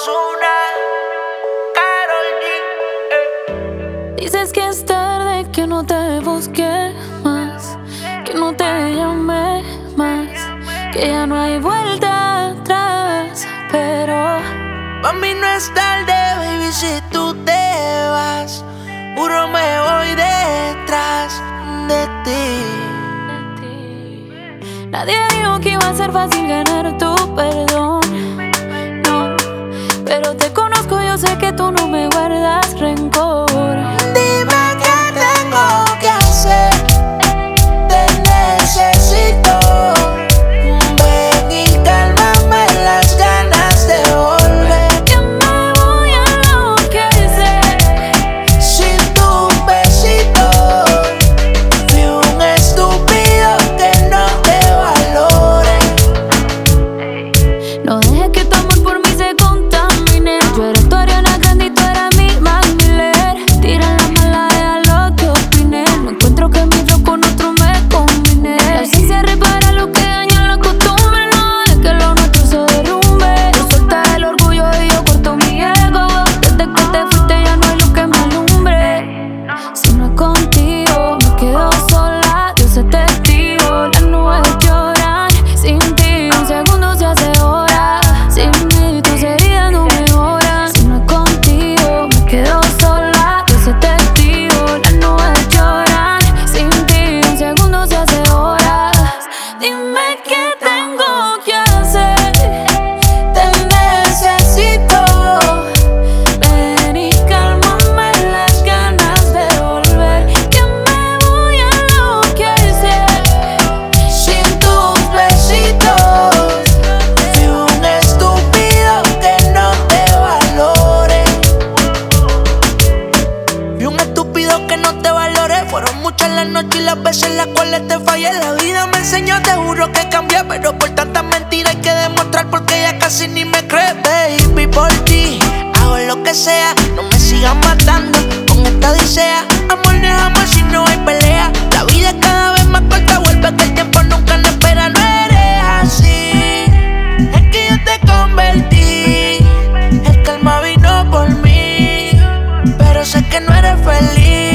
Osuna, Carol eh. Dices que es tarde, que no te busqué más, que no te llamé más, que ya no hay vuelta atrás, pero mí no es tarde, baby, si tú te vas, juro me voy detrás de ti. Nadie dijo que iba a ser fácil ganar tu cosas las noches y las veces en las cuales te fallé. La vida me enseñó, te juro que cambié, pero por tantas mentiras hay que demostrar porque ella casi ni me cree. Baby, por ti hago lo que sea, no me sigas matando con esta odisea. Amor no es amor si no hay pelea. La vida es cada vez más corta, vuelve que el tiempo nunca nos espera. No eres así, es que yo te convertí. El calma vino por mí, pero sé que no eres feliz.